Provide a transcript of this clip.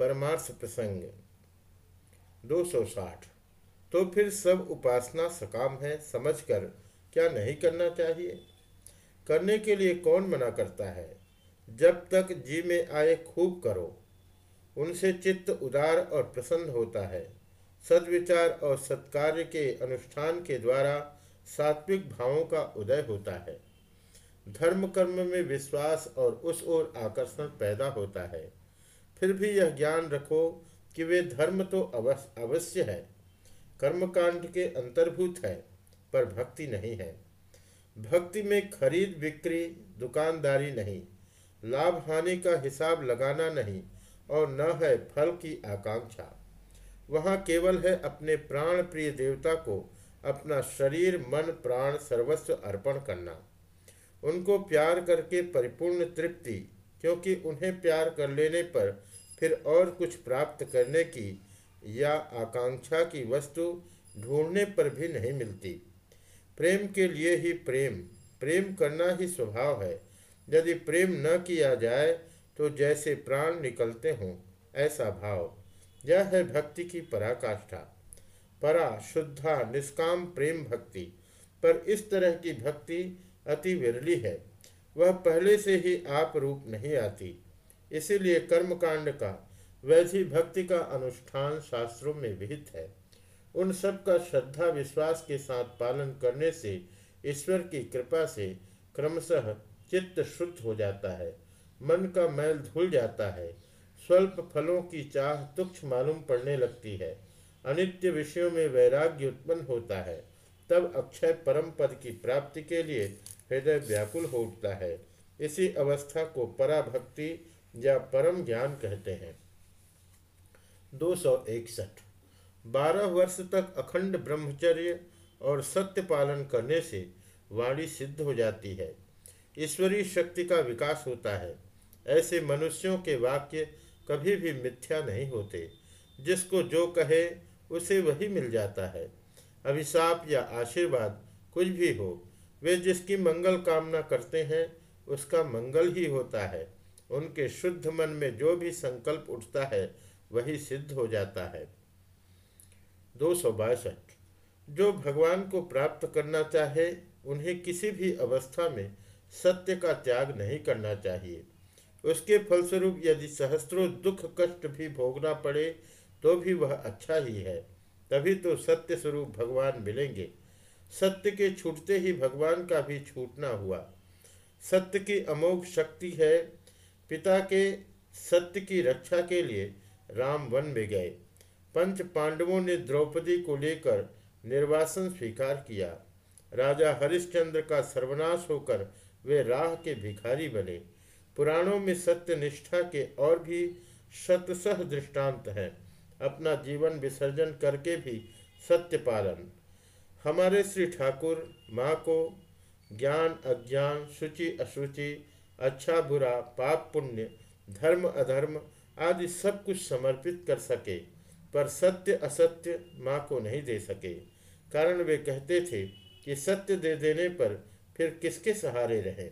परमार्थ प्रसंग 260 तो फिर सब उपासना सकाम है, समझकर क्या नहीं करना चाहिए? करने के लिए कौन मना करता है? जब तक जी में आए खूब करो। उनसे चित्त उदार और प्रसन्न होता है। सदविचार और सत्कार्य के अनुष्ठान के द्वारा सात्विक भावों का उदय होता है। धर्म कर्म में विश्वास और उस ओर आकर्षण पैदा होता है। फिर भी यह ज्ञान रखो कि वे धर्म तो अवश्य है। कर्मकांड के अंतर्भूत है, पर भक्ति नहीं है। भक्ति में खरीद बिक्री, दुकानदारी नहीं। लाभ हानि का हिसाब लगाना नहीं, और न है फल की आकांक्षा। वहाँ केवल है अपने प्राण प्रिय देवता को अपना शरीर, मन, प्राण सर्वस्व अर्पण करना। उनको प्यार करके परिपूर्ण तृप्ति, क्योंकि उन्हें प्यार कर लेने पर फिर और कुछ प्राप्त करने की या आकांक्षा की वस्तु ढूँढने पर भी नहीं मिलती। प्रेम के लिए ही प्रेम प्रेम करना ही स्वभाव है। यदि प्रेम न किया जाए तो जैसे प्राण निकलते हों, ऐसा भाव। यह है भक्ति की पराकाष्ठा। परा, शुद्धा, निष्काम प्रेम भक्ति। पर इस तरह की भक्ति अति विरली है। वह पहले से ही आप रूप नहीं आती। इसीलिए कर्मकांड का वैसी भक्ति का अनुष्ठान शास्त्रों में विहित है। उन सब का श्रद्धा विश्वास के साथ पालन करने से ईश्वर की कृपा से क्रमशः चित्त शुद्ध हो जाता है, मन का मैल धुल जाता है, स्वल्प फलों की चाह तुक्ष मालूम पड़ने लगती है, अनित्य विषयों में वैराग्य उत्पन्न होता है, तब अक्षय परम पद की प्राप्ति के लिए हृदय व्याकुल हो उठता है। इसी अवस्था को पराभक्ति या परम ज्ञान कहते हैं। दो सौ इकसठ। बारह वर्ष तक अखंड ब्रह्मचर्य और सत्य पालन करने से वाणी सिद्ध हो जाती है। ईश्वरीय शक्ति का विकास होता है। ऐसे मनुष्यों के वाक्य कभी भी मिथ्या नहीं होते। जिसको जो कहे, उसे वही मिल जाता है। अभिशाप या आशीर्वाद कुछ भी हो, वे जिसकी मंगल कामना करते हैं, उसका मंगल ही होता है। उनके शुद्ध मन में जो भी संकल्प उठता है, वही सिद्ध हो जाता है। दो सौ बासठ। जो भगवान को प्राप्त करना चाहे, उन्हें किसी भी अवस्था में सत्य का त्याग नहीं करना चाहिए। उसके फलस्वरूप यदि सहस्त्रों दुख कष्ट भी भोगना पड़े तो भी वह अच्छा ही है। तभी तो सत्य स्वरूप भगवान मिलेंगे। सत्य के छूटते ही भगवान का भी छूटना हुआ। सत्य की अमोघ शक्ति है पिता के सत्य की रक्षा के लिए राम वन में गए। पंच पांडवों ने द्रौपदी को लेकर निर्वासन स्वीकार किया। राजा हरिश्चंद्र का सर्वनाश होकर वे राह के भिखारी बने। पुराणों में सत्य निष्ठा के और भी शतसह दृष्टांत हैं। अपना जीवन विसर्जन करके भी सत्य पालन। हमारे श्री ठाकुर, माँ को ज्ञान, अज्ञान शुचि अशुचि अच्छा बुरा, पाप, पुण्य, धर्म, अधर्म आदि सब कुछ समर्पित कर सके, पर सत्य, असत्य माँ को नहीं दे सके। कारण वे कहते थे कि सत्य दे देने पर फिर किसके सहारे रहें?